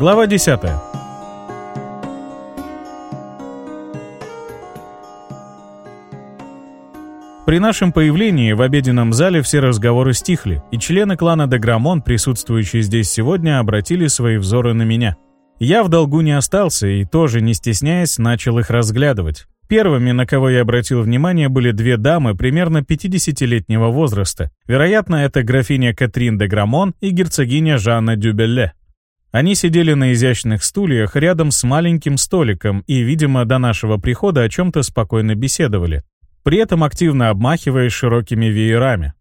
Глава 10. При нашем появлении в обеденном зале все разговоры стихли, и члены клана Деграмон, присутствующие здесь сегодня, обратили свои взоры на меня. Я в долгу не остался и тоже, не стесняясь, начал их разглядывать. Первыми, на кого я обратил внимание, были две дамы примерно 50-летнего возраста. Вероятно, это графиня Катрин де Грамон и герцогиня Жанна Дюбелле. Они сидели на изящных стульях рядом с маленьким столиком и, видимо, до нашего прихода о чем-то спокойно беседовали, при этом активно обмахиваясь широкими веерами.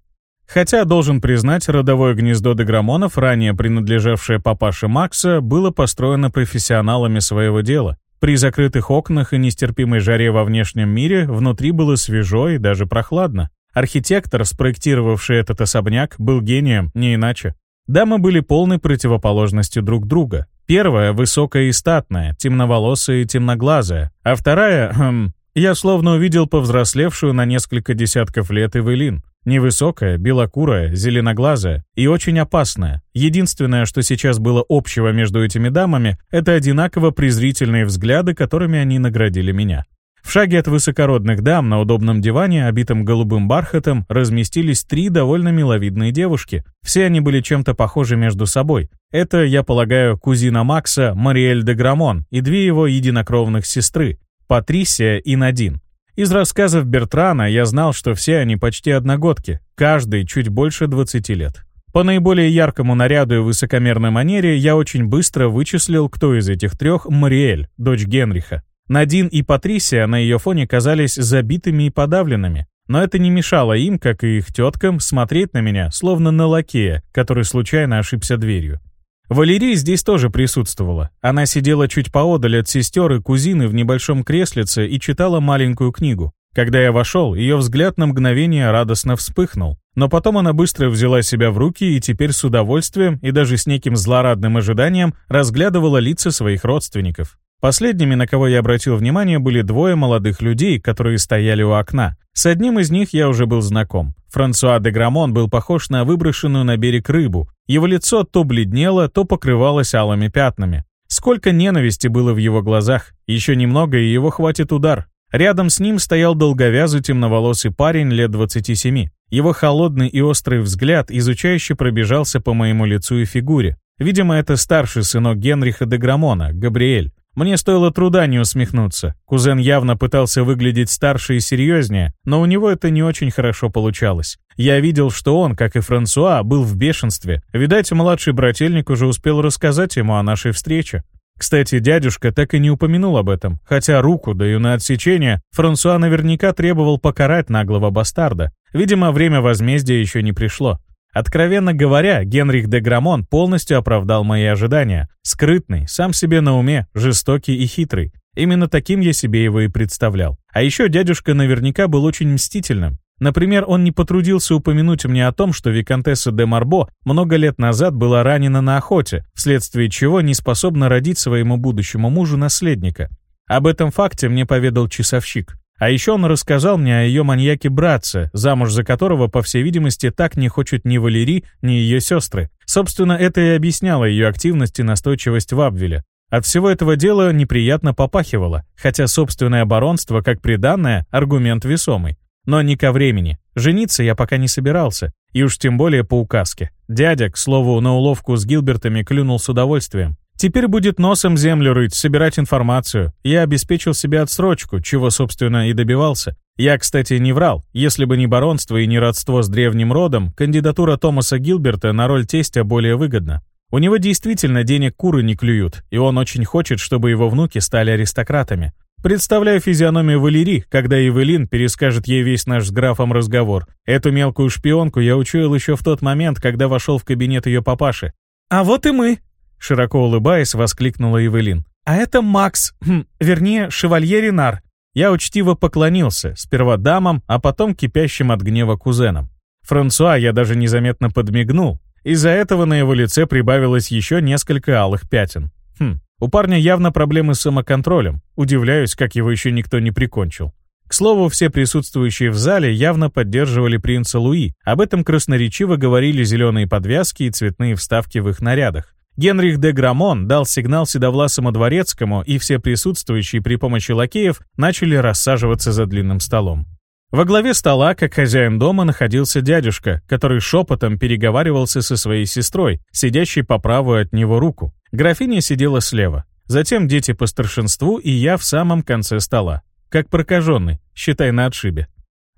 Хотя, должен признать, родовое гнездо Деграмонов, ранее принадлежавшее папаше Макса, было построено профессионалами своего дела. При закрытых окнах и нестерпимой жаре во внешнем мире внутри было свежо и даже прохладно. Архитектор, спроектировавший этот особняк, был гением, не иначе. Дамы были полной противоположностью друг друга. Первая — высокая и статная, темноволосая и темноглазая, а вторая, хм, я словно увидел повзрослевшую на несколько десятков лет Эвелин. Невысокая, белокурая, зеленоглазая и очень опасная. Единственное, что сейчас было общего между этими дамами, это одинаково презрительные взгляды, которыми они наградили меня. В шаге от высокородных дам на удобном диване, обитом голубым бархатом, разместились три довольно миловидные девушки. Все они были чем-то похожи между собой. Это, я полагаю, кузина Макса Мариэль де Грамон и две его единокровных сестры, Патрисия и Надин. Из рассказов Бертрана я знал, что все они почти одногодки, каждый чуть больше 20 лет. По наиболее яркому наряду и высокомерной манере я очень быстро вычислил, кто из этих трех Мариэль, дочь Генриха. Надин и Патрисия на ее фоне казались забитыми и подавленными, но это не мешало им, как и их теткам, смотреть на меня, словно на лакея, который случайно ошибся дверью. Валерия здесь тоже присутствовала. Она сидела чуть поодаль от сестер и кузины в небольшом креслице и читала маленькую книгу. Когда я вошел, ее взгляд на мгновение радостно вспыхнул. Но потом она быстро взяла себя в руки и теперь с удовольствием и даже с неким злорадным ожиданием разглядывала лица своих родственников. Последними, на кого я обратил внимание, были двое молодых людей, которые стояли у окна. С одним из них я уже был знаком. Франсуа де Грамон был похож на выброшенную на берег рыбу. Его лицо то бледнело, то покрывалось алыми пятнами. Сколько ненависти было в его глазах. Еще немного, и его хватит удар. Рядом с ним стоял долговязый темноволосый парень лет 27. Его холодный и острый взгляд изучающе пробежался по моему лицу и фигуре. Видимо, это старший сынок Генриха де Грамона, Габриэль. Мне стоило труда не усмехнуться. Кузен явно пытался выглядеть старше и серьезнее, но у него это не очень хорошо получалось. Я видел, что он, как и Франсуа, был в бешенстве. Видать, младший брательник уже успел рассказать ему о нашей встрече. Кстати, дядюшка так и не упомянул об этом, хотя руку, даю на отсечение, Франсуа наверняка требовал покарать наглого бастарда. Видимо, время возмездия еще не пришло. Откровенно говоря, Генрих де Грамон полностью оправдал мои ожидания. Скрытный, сам себе на уме, жестокий и хитрый. Именно таким я себе его и представлял. А еще дядюшка наверняка был очень мстительным. Например, он не потрудился упомянуть мне о том, что виконтесса де Марбо много лет назад была ранена на охоте, вследствие чего не способна родить своему будущему мужу наследника. Об этом факте мне поведал часовщик. А еще он рассказал мне о ее маньяке-братце, замуж за которого, по всей видимости, так не хочет ни Валерий, ни ее сестры. Собственно, это и объясняло ее активность и настойчивость в Абвеле. От всего этого дела неприятно попахивало, хотя собственное баронство, как приданное, аргумент весомый. Но не ко времени. Жениться я пока не собирался, и уж тем более по указке. Дядя, к слову, на уловку с Гилбертами клюнул с удовольствием. Теперь будет носом землю рыть, собирать информацию. Я обеспечил себе отсрочку, чего, собственно, и добивался. Я, кстати, не врал. Если бы не баронство и не родство с древним родом, кандидатура Томаса Гилберта на роль тестя более выгодна. У него действительно денег куры не клюют, и он очень хочет, чтобы его внуки стали аристократами. Представляю физиономию Валерии, когда Эвелин перескажет ей весь наш с графом разговор. Эту мелкую шпионку я учуял еще в тот момент, когда вошел в кабинет ее папаши. «А вот и мы», Широко улыбаясь, воскликнула Эвелин. «А это Макс, хм, вернее, шевалье Ренар». Я учтиво поклонился, сперва дамам, а потом кипящим от гнева кузенам. Франсуа я даже незаметно подмигнул. Из-за этого на его лице прибавилось еще несколько алых пятен. Хм, у парня явно проблемы с самоконтролем. Удивляюсь, как его еще никто не прикончил. К слову, все присутствующие в зале явно поддерживали принца Луи. Об этом красноречиво говорили зеленые подвязки и цветные вставки в их нарядах. Генрих де Грамон дал сигнал Седовласому дворецкому, и все присутствующие при помощи лакеев начали рассаживаться за длинным столом. Во главе стола, как хозяин дома, находился дядюшка, который шепотом переговаривался со своей сестрой, сидящей по правую от него руку. Графиня сидела слева. Затем дети по старшинству и я в самом конце стола. Как прокаженный, считай на отшибе.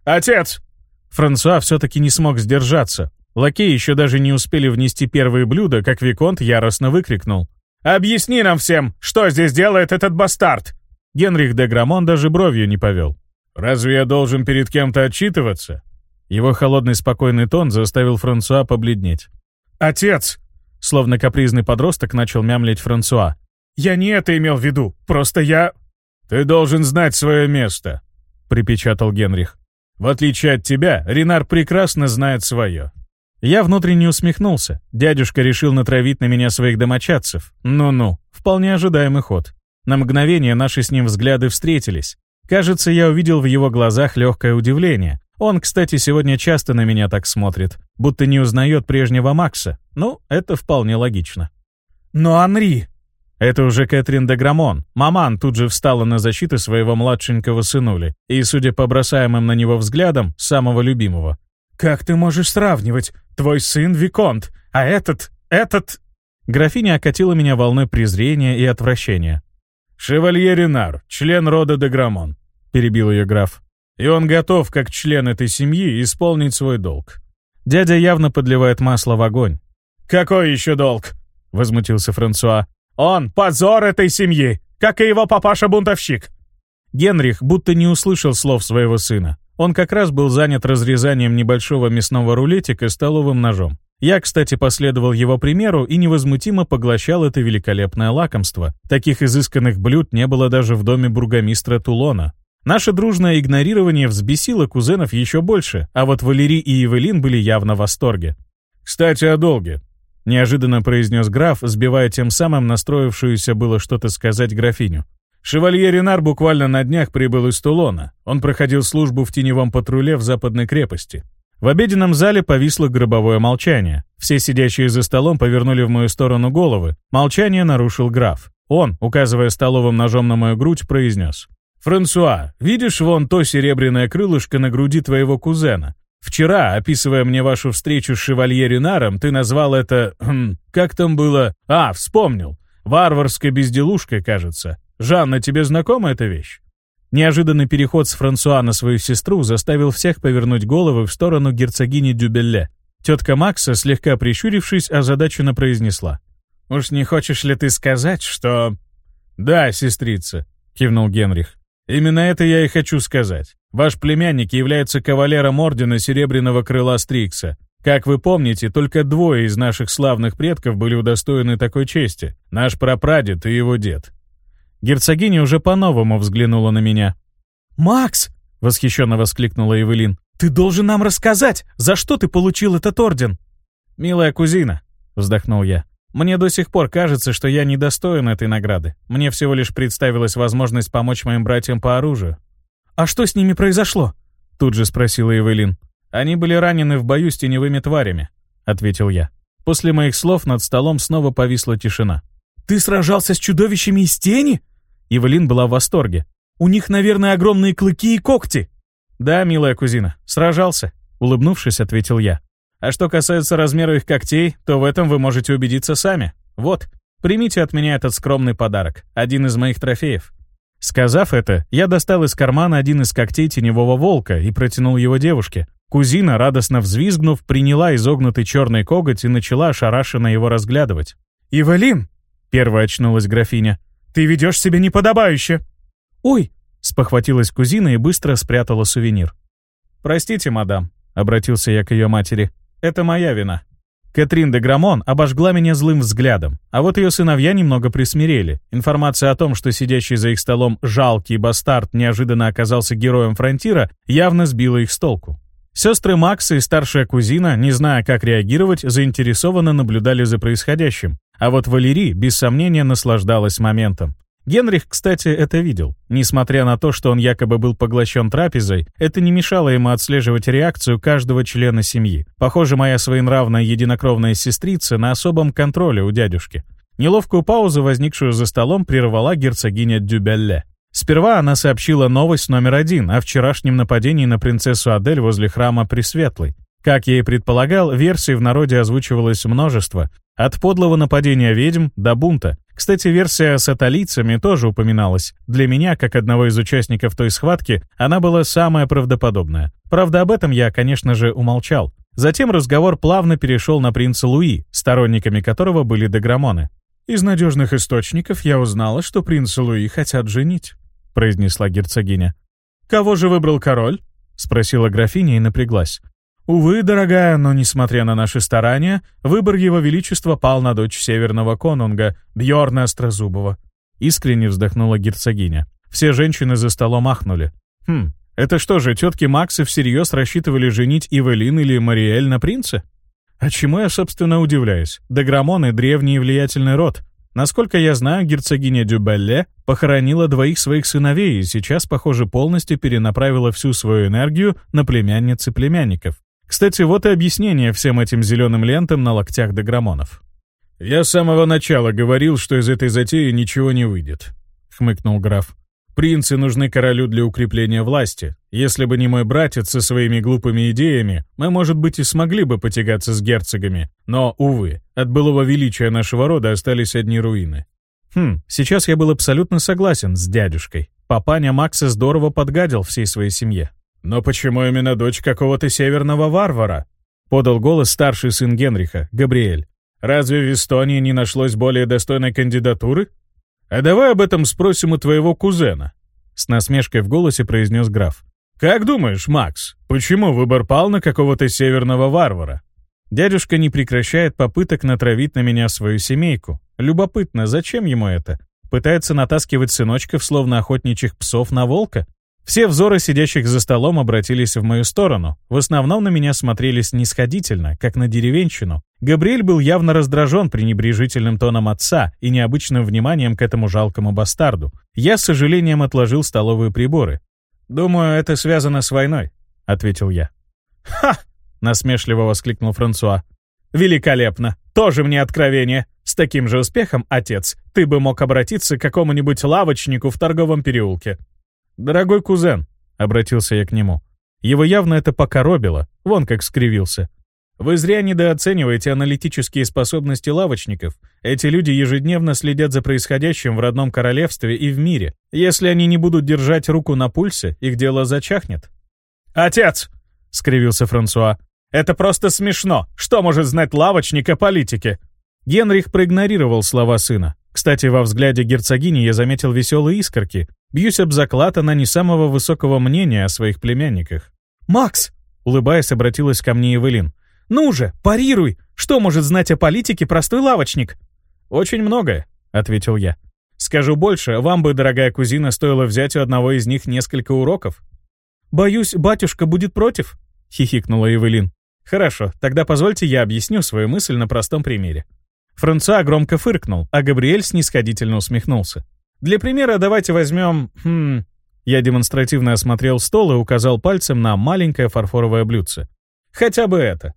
«Отец!» Франсуа все-таки не смог сдержаться. Лакеи еще даже не успели внести первые блюда, как Виконт яростно выкрикнул. «Объясни нам всем, что здесь делает этот бастард!» Генрих де Грамон даже бровью не повел. «Разве я должен перед кем-то отчитываться?» Его холодный спокойный тон заставил Франсуа побледнеть. «Отец!» Словно капризный подросток начал мямлить Франсуа. «Я не это имел в виду. Просто я...» «Ты должен знать свое место», — припечатал Генрих. «В отличие от тебя, Ренар прекрасно знает свое». Я внутренне усмехнулся. Дядюшка решил натравить на меня своих домочадцев. Ну-ну, вполне ожидаемый ход. На мгновение наши с ним взгляды встретились. Кажется, я увидел в его глазах легкое удивление. Он, кстати, сегодня часто на меня так смотрит, будто не узнает прежнего Макса. Ну, это вполне логично. «Но Анри...» Это уже Кэтрин де Грамон. Маман тут же встала на защиту своего младшенького сынули, и, судя по бросаемым на него взглядам, самого любимого. «Как ты можешь сравнивать? Твой сын Виконт, а этот... этот...» Графиня окатила меня волной презрения и отвращения. «Шевалье Ренар, член рода де Грамон. — перебил ее граф. «И он готов, как член этой семьи, исполнить свой долг». Дядя явно подливает масло в огонь. «Какой еще долг?» — возмутился Франсуа. «Он — позор этой семьи, как и его папаша-бунтовщик». Генрих будто не услышал слов своего сына. Он как раз был занят разрезанием небольшого мясного рулетика столовым ножом. Я, кстати, последовал его примеру и невозмутимо поглощал это великолепное лакомство. Таких изысканных блюд не было даже в доме бургомистра Тулона. Наше дружное игнорирование взбесило кузенов еще больше, а вот Валерий и Евелин были явно в восторге. «Кстати, о долге», — неожиданно произнес граф, сбивая тем самым настроившуюся было что-то сказать графиню. «Шевалье Ренар буквально на днях прибыл из Тулона. Он проходил службу в теневом патруле в Западной крепости». В обеденном зале повисло гробовое молчание. Все сидящие за столом повернули в мою сторону головы. Молчание нарушил граф. Он, указывая столовым ножом на мою грудь, произнес. «Франсуа, видишь вон то серебряное крылышко на груди твоего кузена? Вчера, описывая мне вашу встречу с шевалье Ренаром, ты назвал это... Хм, как там было? А, вспомнил. Варварской безделушкой, кажется. Жанна, тебе знакома эта вещь?» Неожиданный переход с Франсуа на свою сестру заставил всех повернуть головы в сторону герцогини Дюбелле. Тетка Макса, слегка прищурившись, озадаченно произнесла. «Уж не хочешь ли ты сказать, что...» «Да, сестрица», — кивнул Генрих. Именно это я и хочу сказать. Ваш племянник является кавалером Ордена Серебряного Крыла Стрикса. Как вы помните, только двое из наших славных предков были удостоены такой чести. Наш прапрадед и его дед. Герцогиня уже по-новому взглянула на меня. «Макс!» — восхищенно воскликнула Эвелин. «Ты должен нам рассказать, за что ты получил этот орден?» «Милая кузина», — вздохнул я. Мне до сих пор кажется, что я недостоин этой награды. Мне всего лишь представилась возможность помочь моим братьям по оружию. «А что с ними произошло?» Тут же спросила Эвелин. «Они были ранены в бою с теневыми тварями», — ответил я. После моих слов над столом снова повисла тишина. «Ты сражался с чудовищами из тени?» Эвелин была в восторге. «У них, наверное, огромные клыки и когти». «Да, милая кузина, сражался», — улыбнувшись, ответил я. А что касается размера их когтей, то в этом вы можете убедиться сами. Вот, примите от меня этот скромный подарок, один из моих трофеев». Сказав это, я достал из кармана один из когтей теневого волка и протянул его девушке. Кузина, радостно взвизгнув, приняла изогнутый черный коготь и начала ошарашенно его разглядывать. «Ивалин!» — первая очнулась графиня. «Ты ведешь себя неподобающе!» «Ой!» — спохватилась кузина и быстро спрятала сувенир. «Простите, мадам», — обратился я к ее матери. Это моя вина. Кэтрин де Грамон обожгла меня злым взглядом, а вот ее сыновья немного присмирели. Информация о том, что сидящий за их столом жалкий бастард неожиданно оказался героем фронтира, явно сбила их с толку. Сестры Макса и старшая кузина, не зная, как реагировать, заинтересованно наблюдали за происходящим. А вот Валерий, без сомнения, наслаждалась моментом. Генрих, кстати, это видел. Несмотря на то, что он якобы был поглощен трапезой, это не мешало ему отслеживать реакцию каждого члена семьи. Похоже, моя своенравная единокровная сестрица на особом контроле у дядюшки. Неловкую паузу, возникшую за столом, прервала герцогиня Дюбелле. Сперва она сообщила новость номер один о вчерашнем нападении на принцессу Адель возле храма Пресветлой. Как я и предполагал, версий в народе озвучивалось множество, от подлого нападения ведьм до бунта. Кстати, версия с аталийцами тоже упоминалась. Для меня, как одного из участников той схватки, она была самая правдоподобная. Правда, об этом я, конечно же, умолчал. Затем разговор плавно перешел на принца Луи, сторонниками которого были деграмоны. «Из надежных источников я узнала, что принца Луи хотят женить», — произнесла герцогиня. «Кого же выбрал король?» — спросила графиня и напряглась. Увы, дорогая, но несмотря на наши старания, выбор его величества пал на дочь северного конунга, Бьорна Острозубова. Искренне вздохнула герцогиня. Все женщины за столом ахнули. Хм, это что же, тетки Максы всерьез рассчитывали женить Ивелин или Мариэль на принце? А чему я, собственно, удивляюсь? Деграмоны — древний и влиятельный род. Насколько я знаю, герцогиня Дюбелле похоронила двоих своих сыновей и сейчас, похоже, полностью перенаправила всю свою энергию на племянниц и племянников. Кстати, вот и объяснение всем этим зеленым лентам на локтях деграмонов. «Я с самого начала говорил, что из этой затеи ничего не выйдет», — хмыкнул граф. «Принцы нужны королю для укрепления власти. Если бы не мой братец со своими глупыми идеями, мы, может быть, и смогли бы потягаться с герцогами. Но, увы, от былого величия нашего рода остались одни руины». Хм, сейчас я был абсолютно согласен с дядюшкой. Папаня Макса здорово подгадил всей своей семье. «Но почему именно дочь какого-то северного варвара?» — подал голос старший сын Генриха, Габриэль. «Разве в Эстонии не нашлось более достойной кандидатуры? А давай об этом спросим у твоего кузена», — с насмешкой в голосе произнес граф. «Как думаешь, Макс, почему выбор пал на какого-то северного варвара?» Дядюшка не прекращает попыток натравить на меня свою семейку. Любопытно, зачем ему это? Пытается натаскивать сыночков, словно охотничьих псов на волка? Все взоры сидящих за столом обратились в мою сторону. В основном на меня смотрели снисходительно, как на деревенщину. Габриэль был явно раздражен пренебрежительным тоном отца и необычным вниманием к этому жалкому бастарду. Я с сожалением отложил столовые приборы. «Думаю, это связано с войной», — ответил я. «Ха!» — насмешливо воскликнул Франсуа. «Великолепно! Тоже мне откровение! С таким же успехом, отец, ты бы мог обратиться к какому-нибудь лавочнику в торговом переулке». «Дорогой кузен», — обратился я к нему, — его явно это покоробило, вон как скривился. «Вы зря недооцениваете аналитические способности лавочников. Эти люди ежедневно следят за происходящим в родном королевстве и в мире. Если они не будут держать руку на пульсе, их дело зачахнет». «Отец!» — скривился Франсуа. «Это просто смешно. Что может знать лавочник о политике?» Генрих проигнорировал слова сына. Кстати, во взгляде герцогини я заметил веселые искорки, Бьюсь об заклад, она не самого высокого мнения о своих племянниках. «Макс!» — улыбаясь, обратилась ко мне Эвелин. «Ну же, парируй! Что может знать о политике простой лавочник?» «Очень многое», — ответил я. «Скажу больше, вам бы, дорогая кузина, стоило взять у одного из них несколько уроков». «Боюсь, батюшка будет против», — хихикнула Эвелин. «Хорошо, тогда позвольте я объясню свою мысль на простом примере». Франсуа громко фыркнул, а Габриэль снисходительно усмехнулся. Для примера давайте возьмем... Хм... Я демонстративно осмотрел стол и указал пальцем на маленькое фарфоровое блюдце. «Хотя бы это».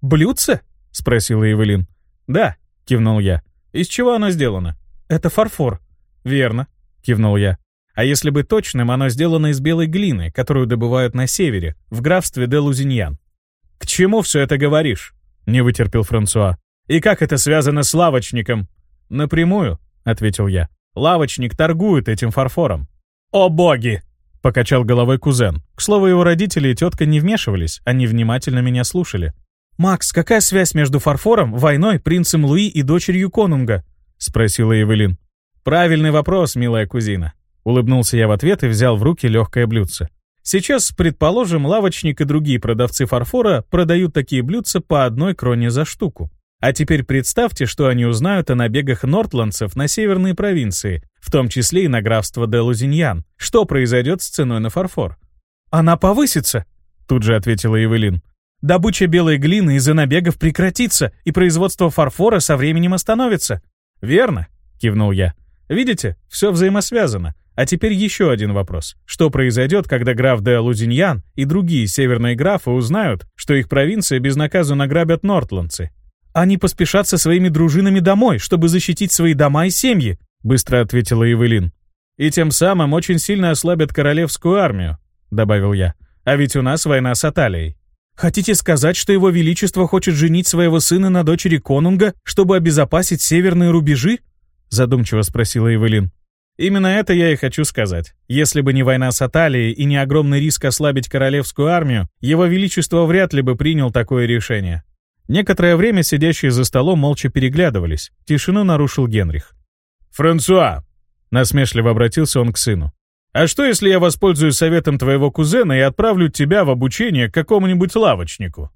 «Блюдце?» — спросила Евелин. «Да», — кивнул я. «Из чего оно сделано?» «Это фарфор». «Верно», — кивнул я. «А если быть точным, оно сделано из белой глины, которую добывают на севере, в графстве де Лузиньян». «К чему все это говоришь?» — не вытерпел Франсуа. «И как это связано с лавочником?» «Напрямую», — ответил я. Лавочник торгует этим фарфором». «О боги!» — покачал головой кузен. К слову, его родители и тетка не вмешивались, они внимательно меня слушали. «Макс, какая связь между фарфором, войной, принцем Луи и дочерью конунга?» — спросила Эвелин. «Правильный вопрос, милая кузина». Улыбнулся я в ответ и взял в руки легкое блюдце. Сейчас, предположим, лавочник и другие продавцы фарфора продают такие блюдца по одной кроне за штуку. А теперь представьте, что они узнают о набегах нортландцев на северные провинции, в том числе и на графство де Лузиньян. Что произойдет с ценой на фарфор? «Она повысится», — тут же ответила Евелин. «Добыча белой глины из-за набегов прекратится, и производство фарфора со временем остановится». «Верно», — кивнул я. Видите, все взаимосвязано. А теперь еще один вопрос. Что произойдет, когда граф де Лузиньян и другие северные графы узнают, что их провинции безнаказанно награбят нортландцы? Они поспешат со своими дружинами домой, чтобы защитить свои дома и семьи, быстро ответила Евелин. И тем самым очень сильно ослабят королевскую армию, добавил я. А ведь у нас война с Аталией. Хотите сказать, что его величество хочет женить своего сына на дочери конунга, чтобы обезопасить северные рубежи? Задумчиво спросила Евелин. Именно это я и хочу сказать. Если бы не война с Аталией и не огромный риск ослабить королевскую армию, его величество вряд ли бы принял такое решение. Некоторое время сидящие за столом молча переглядывались. Тишину нарушил Генрих. «Франсуа!» — насмешливо обратился он к сыну. «А что, если я воспользуюсь советом твоего кузена и отправлю тебя в обучение к какому-нибудь лавочнику?»